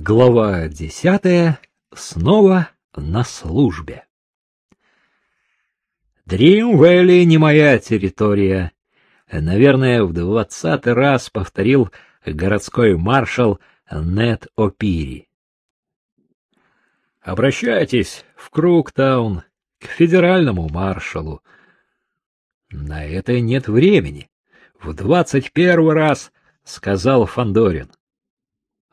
Глава десятая. Снова на службе. Дрим-Вэлли не моя территория. Наверное, в двадцатый раз повторил городской маршал Нет О'Пири. Обращайтесь в Круктаун к федеральному маршалу. На это нет времени. В двадцать первый раз сказал Фандорин.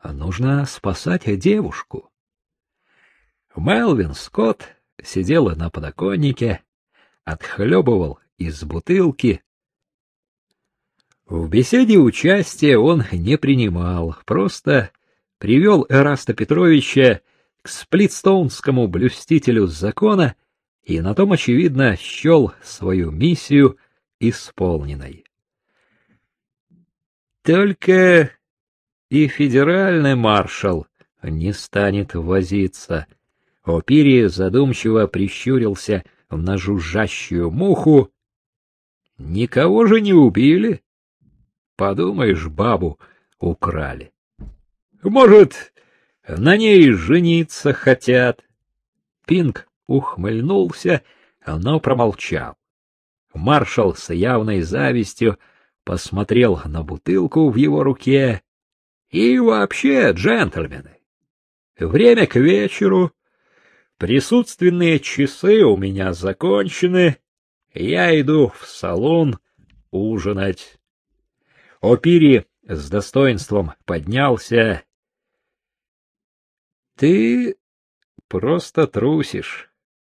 А нужно спасать девушку. Мелвин Скотт сидела на подоконнике, отхлебывал из бутылки. В беседе участия он не принимал, просто привел Эраста Петровича к сплитстоунскому блюстителю закона и на том, очевидно, счел свою миссию исполненной. Только и федеральный маршал не станет возиться. Опири задумчиво прищурился на жужжащую муху. Никого же не убили? Подумаешь, бабу украли. Может, на ней жениться хотят? Пинг ухмыльнулся, но промолчал. Маршал с явной завистью посмотрел на бутылку в его руке и вообще, джентльмены, время к вечеру, присутственные часы у меня закончены, я иду в салон ужинать. Опири с достоинством поднялся. — Ты просто трусишь,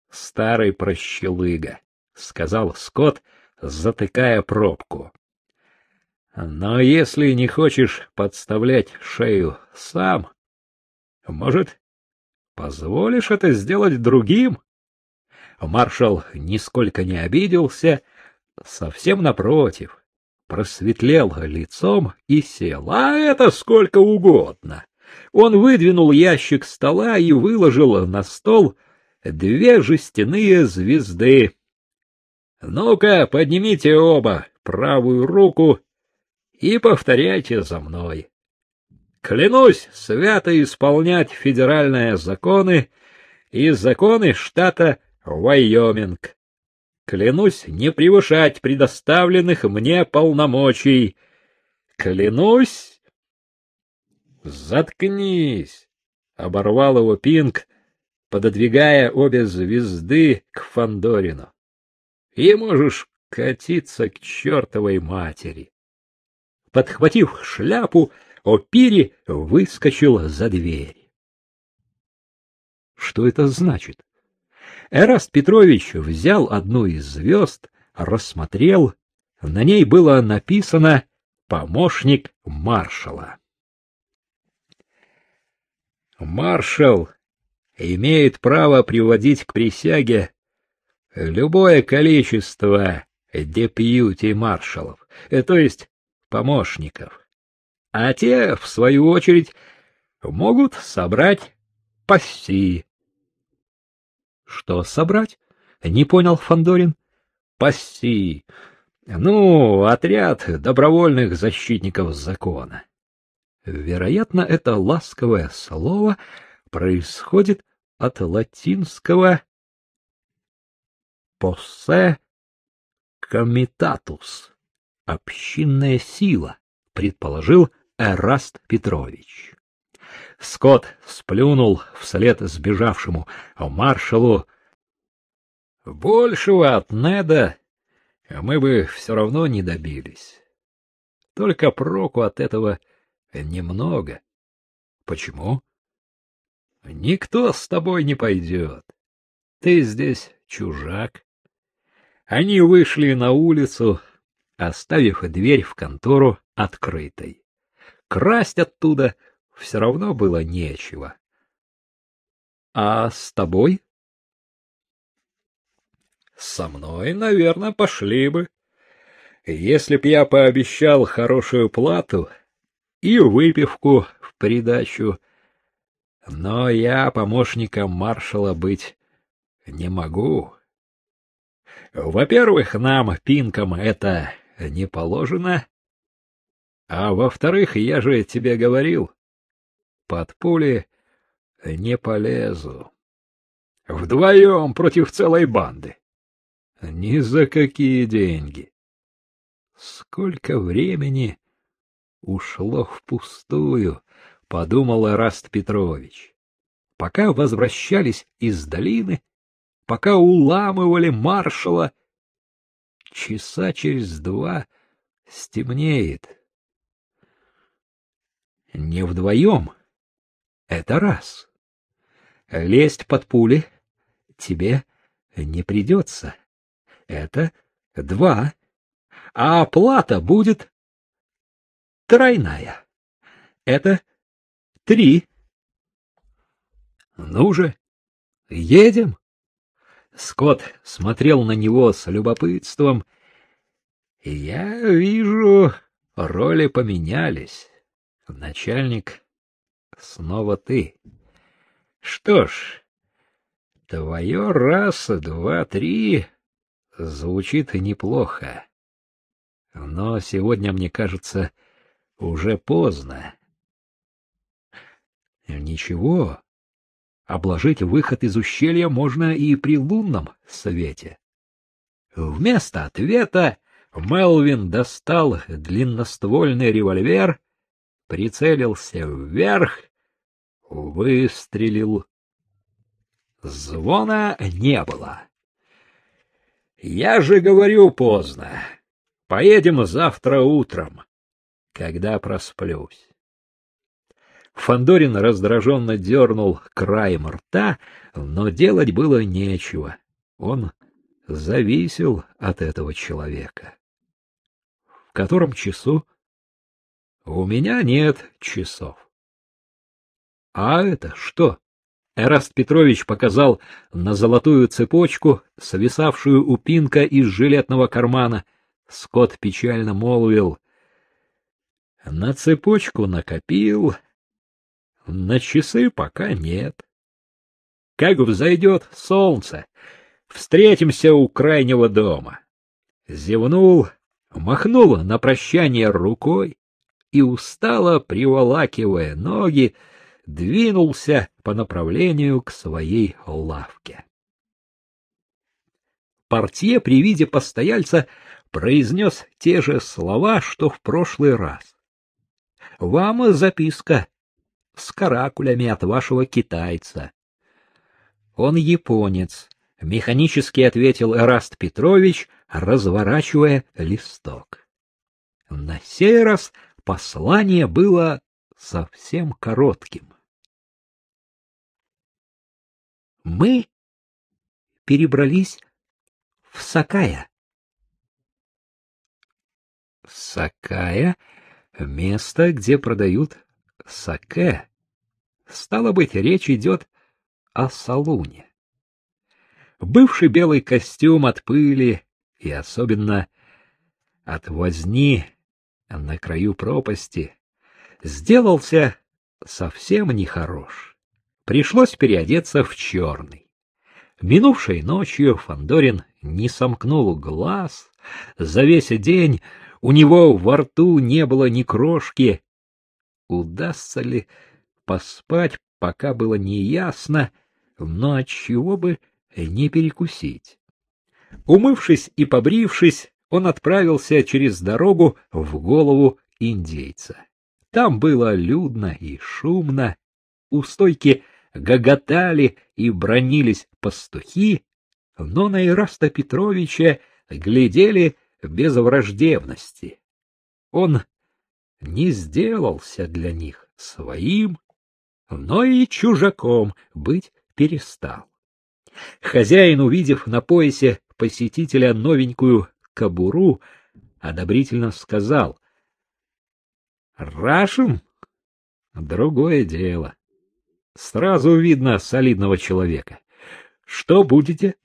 старый прощелыга, — сказал Скотт, затыкая пробку. Но если не хочешь подставлять шею сам, может, позволишь это сделать другим? Маршал нисколько не обиделся, совсем напротив, просветлел лицом и сел. А это сколько угодно. Он выдвинул ящик стола и выложил на стол две жестяные звезды. Ну-ка, поднимите оба правую руку и повторяйте за мной. Клянусь свято исполнять федеральные законы и законы штата Вайоминг. Клянусь не превышать предоставленных мне полномочий. Клянусь... Заткнись! — оборвал его Пинг, пододвигая обе звезды к Фандорину. И можешь катиться к чертовой матери. Подхватив шляпу, Опири выскочил за дверь. Что это значит? Эраст Петрович взял одну из звезд, рассмотрел. На ней было написано «Помощник маршала». Маршал имеет право приводить к присяге любое количество депьюти маршалов, то есть помощников, а те, в свою очередь, могут собрать пасси. — Что собрать? — не понял Фандорин. Пасси. Ну, отряд добровольных защитников закона. Вероятно, это ласковое слово происходит от латинского «posse comitatus» общинная сила, предположил Эраст Петрович. Скотт сплюнул вслед сбежавшему маршалу. Большего от Неда мы бы все равно не добились. Только проку от этого немного. Почему? Никто с тобой не пойдет. Ты здесь чужак. Они вышли на улицу, оставив дверь в контору открытой. Красть оттуда все равно было нечего. — А с тобой? — Со мной, наверное, пошли бы. Если б я пообещал хорошую плату и выпивку в придачу, но я помощником маршала быть не могу. Во-первых, нам, пинкам, это не положено. А во-вторых, я же тебе говорил, под пули не полезу. Вдвоем против целой банды. Ни за какие деньги. Сколько времени ушло впустую, подумал Раст Петрович. Пока возвращались из долины, пока уламывали маршала, часа через два стемнеет. Не вдвоем. Это раз. Лезть под пули тебе не придется. Это два. А оплата будет тройная. Это три. Ну же, едем. Скотт смотрел на него с любопытством. Я вижу, роли поменялись. Начальник снова ты. Что ж, твое раз, два, три звучит неплохо. Но сегодня, мне кажется, уже поздно. Ничего, обложить выход из ущелья можно и при лунном свете. Вместо ответа Мелвин достал длинноствольный револьвер, прицелился вверх, выстрелил. Звона не было. Я же говорю поздно. Поедем завтра утром, когда просплюсь. Фандорин раздраженно дернул краем рта, но делать было нечего. Он зависел от этого человека. В котором часу? У меня нет часов. А это что? Эраст Петрович показал на золотую цепочку, свисавшую у пинка из жилетного кармана. Скот печально молвил: "На цепочку накопил, на часы пока нет. Как взойдет солнце, встретимся у крайнего дома. Зевнул, махнул на прощание рукой и устало приволакивая ноги, двинулся по направлению к своей лавке. Портье при виде постояльца произнес те же слова, что в прошлый раз. — Вам записка с каракулями от вашего китайца. Он японец, механически ответил Эраст Петрович, разворачивая листок. На сей раз послание было совсем коротким. Мы перебрались в Сакая. Сакая — место, где продают саке. Стало быть, речь идет о салуне. Бывший белый костюм от пыли и особенно от возни на краю пропасти сделался совсем нехорош. Пришлось переодеться в черный. Минувшей ночью Фандорин не сомкнул глаз, за весь день у него во рту не было ни крошки, Удастся ли поспать, пока было неясно, но от чего бы не перекусить. Умывшись и побрившись, он отправился через дорогу в голову индейца. Там было людно и шумно, у стойки гоготали и бронились пастухи, но на Ираста Петровича глядели без враждебности. Он не сделался для них своим, но и чужаком быть перестал. Хозяин, увидев на поясе посетителя новенькую кобуру, одобрительно сказал: "Рашим другое дело. Сразу видно солидного человека. Что будете?"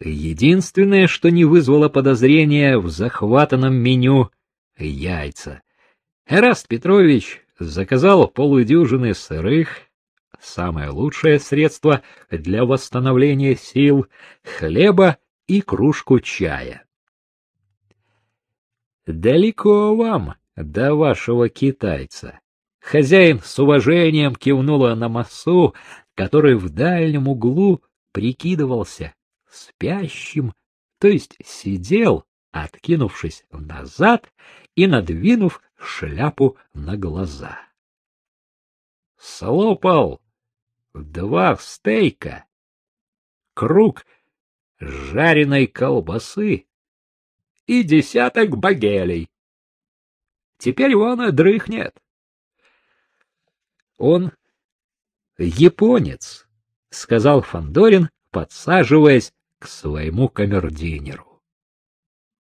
Единственное, что не вызвало подозрения в захватанном меню яйца. Эраст Петрович заказал полудюжины сырых, самое лучшее средство для восстановления сил, хлеба и кружку чая. Далеко вам до вашего китайца, Хозяин с уважением кивнула на массу, который в дальнем углу прикидывался спящим, то есть сидел, откинувшись назад и надвинув шляпу на глаза. Слопал два стейка, круг жареной колбасы и десяток багелей. Теперь он дрыхнет. Он японец, сказал Фандорин, подсаживаясь к своему камердинеру.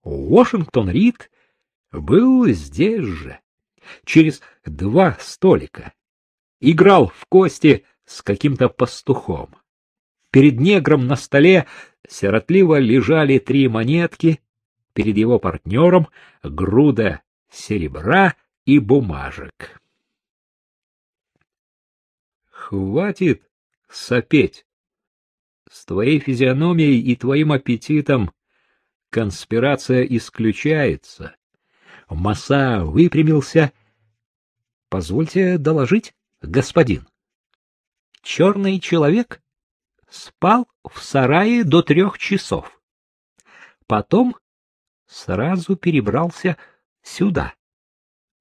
Вашингтон Рид был здесь же, через два столика. Играл в кости с каким-то пастухом. Перед негром на столе сиротливо лежали три монетки, перед его партнером груда серебра и бумажек. Хватит сопеть. С твоей физиономией и твоим аппетитом конспирация исключается. Маса выпрямился. Позвольте доложить, господин. Черный человек спал в сарае до трех часов. Потом сразу перебрался сюда.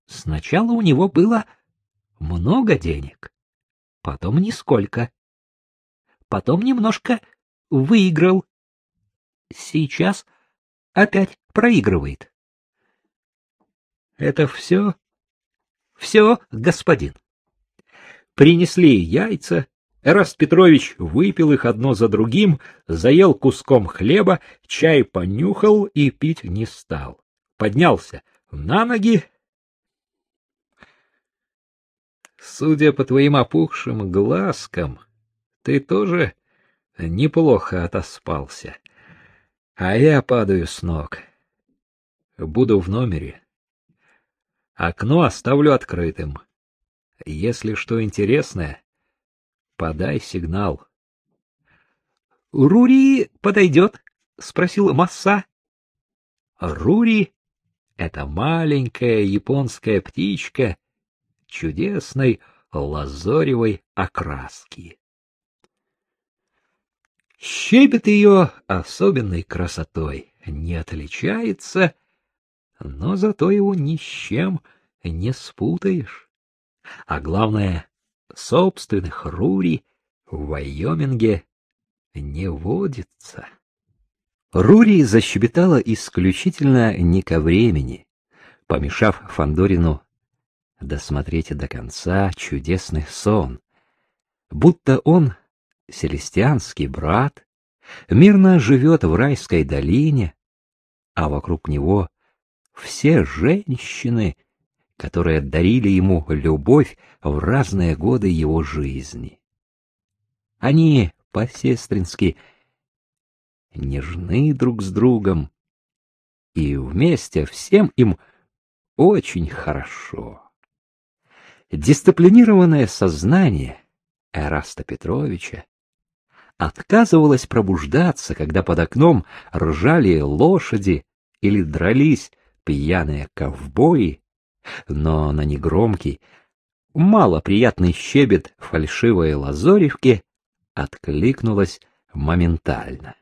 Сначала у него было много денег, потом нисколько потом немножко выиграл. Сейчас опять проигрывает. Это все? Все, господин. Принесли яйца. Эраст Петрович выпил их одно за другим, заел куском хлеба, чай понюхал и пить не стал. Поднялся на ноги. Судя по твоим опухшим глазкам, ты тоже неплохо отоспался. А я падаю с ног. Буду в номере. Окно оставлю открытым. Если что интересное, подай сигнал. — Рури подойдет? — спросил Масса. Рури — это маленькая японская птичка чудесной лазоревой окраски. Щебет ее особенной красотой не отличается, но зато его ни с чем не спутаешь. А главное, собственных Рури в Вайоминге не водится. Рури защебетала исключительно не ко времени, помешав Фандорину досмотреть до конца чудесный сон, будто он селестианский брат, мирно живет в райской долине, а вокруг него все женщины, которые дарили ему любовь в разные годы его жизни. Они по-сестрински нежны друг с другом, и вместе всем им очень хорошо. Дисциплинированное сознание Эраста Петровича отказывалась пробуждаться, когда под окном ржали лошади или дрались пьяные ковбои, но на негромкий, малоприятный щебет фальшивой лазоревки откликнулась моментально.